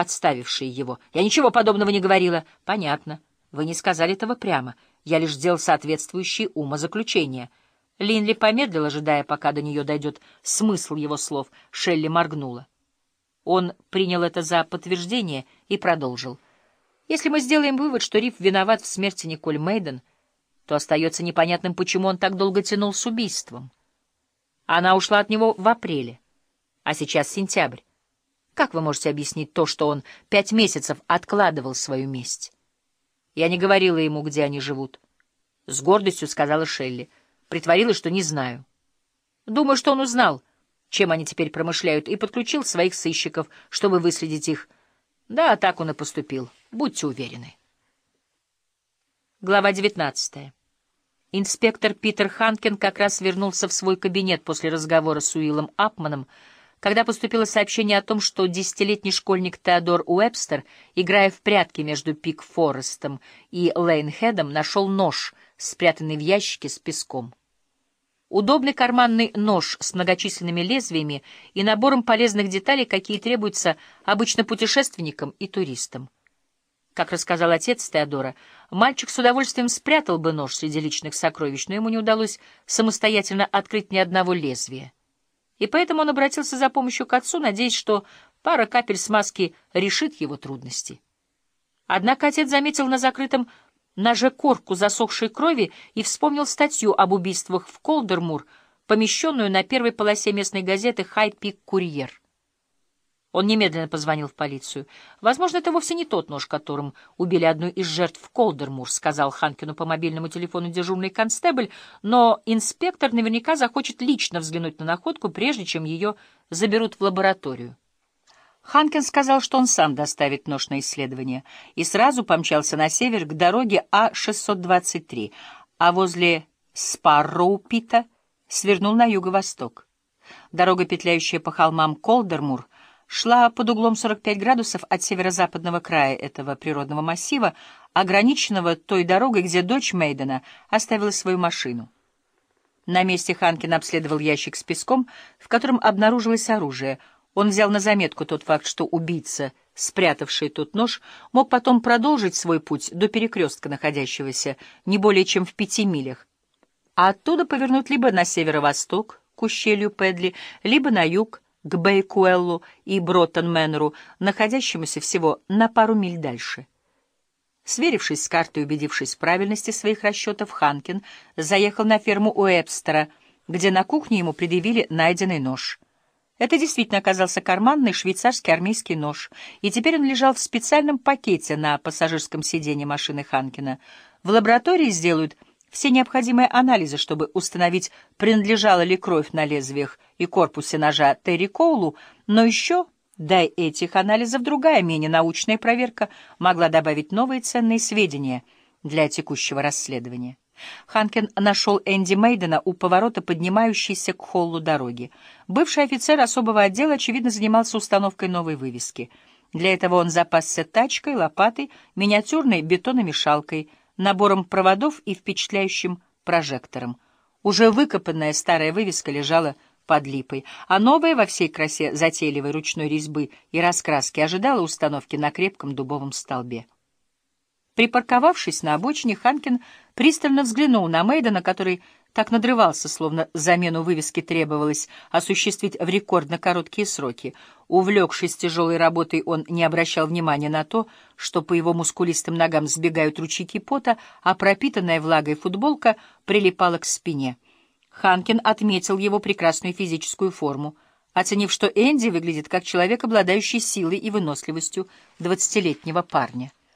подставившие его. Я ничего подобного не говорила. Понятно. Вы не сказали этого прямо. Я лишь сделал соответствующие умозаключения. Линли помедлил, ожидая, пока до нее дойдет смысл его слов. Шелли моргнула. Он принял это за подтверждение и продолжил. Если мы сделаем вывод, что Риф виноват в смерти Николь Мейден, то остается непонятным, почему он так долго тянул с убийством. Она ушла от него в апреле, а сейчас сентябрь. Как вы можете объяснить то, что он пять месяцев откладывал свою месть? Я не говорила ему, где они живут. С гордостью сказала Шелли. Притворилась, что не знаю. Думаю, что он узнал, чем они теперь промышляют, и подключил своих сыщиков, чтобы выследить их. Да, так он и поступил. Будьте уверены. Глава девятнадцатая. Инспектор Питер Ханкин как раз вернулся в свой кабинет после разговора с Уиллом Апманом, когда поступило сообщение о том, что десятилетний школьник Теодор Уэбстер, играя в прятки между Пик-Форестом и Лейнхедом, нашел нож, спрятанный в ящике с песком. Удобный карманный нож с многочисленными лезвиями и набором полезных деталей, какие требуются обычно путешественникам и туристам. Как рассказал отец Теодора, мальчик с удовольствием спрятал бы нож среди личных сокровищ, но ему не удалось самостоятельно открыть ни одного лезвия. И поэтому он обратился за помощью к отцу, надеясь, что пара капель смазки решит его трудности. Однако отец заметил на закрытом ноже корку засохшей крови и вспомнил статью об убийствах в Колдермур, помещенную на первой полосе местной газеты «Хайд-Пик Курьер». Он немедленно позвонил в полицию. «Возможно, это вовсе не тот нож, которым убили одну из жертв Колдермур», — сказал Ханкину по мобильному телефону дежурный констебль, «но инспектор наверняка захочет лично взглянуть на находку, прежде чем ее заберут в лабораторию». Ханкин сказал, что он сам доставит нож на исследование, и сразу помчался на север к дороге А-623, а возле Спарроупита свернул на юго-восток. Дорога, петляющая по холмам Колдермур, шла под углом 45 градусов от северо-западного края этого природного массива, ограниченного той дорогой, где дочь Мейдена оставила свою машину. На месте Ханкин обследовал ящик с песком, в котором обнаружилось оружие. Он взял на заметку тот факт, что убийца, спрятавший тот нож, мог потом продолжить свой путь до перекрестка, находящегося не более чем в пяти милях, а оттуда повернуть либо на северо-восток, к ущелью Педли, либо на юг, к Бейкуэллу и Броттон-Мэннеру, находящемуся всего на пару миль дальше. Сверившись с картой и убедившись в правильности своих расчетов, Ханкин заехал на ферму Уэбстера, где на кухне ему предъявили найденный нож. Это действительно оказался карманный швейцарский армейский нож, и теперь он лежал в специальном пакете на пассажирском сиденье машины Ханкина. В лаборатории сделают все необходимые анализы, чтобы установить, принадлежала ли кровь на лезвиях и корпусе ножа Терри Коулу, но еще, дай этих анализов, другая, менее научная проверка могла добавить новые ценные сведения для текущего расследования. Ханкен нашел Энди Мейдена у поворота, поднимающейся к холлу дороги. Бывший офицер особого отдела, очевидно, занимался установкой новой вывески. Для этого он запасся тачкой, лопатой, миниатюрной бетономешалкой — набором проводов и впечатляющим прожектором. Уже выкопанная старая вывеска лежала под липой, а новая во всей красе затейливой ручной резьбы и раскраски ожидала установки на крепком дубовом столбе. Припарковавшись на обочине, Ханкин пристально взглянул на Мейдена, который так надрывался, словно замену вывески требовалось осуществить в рекордно короткие сроки. Увлекшись тяжелой работой, он не обращал внимания на то, что по его мускулистым ногам сбегают ручейки пота, а пропитанная влагой футболка прилипала к спине. Ханкин отметил его прекрасную физическую форму, оценив, что Энди выглядит как человек, обладающий силой и выносливостью двадцатилетнего парня.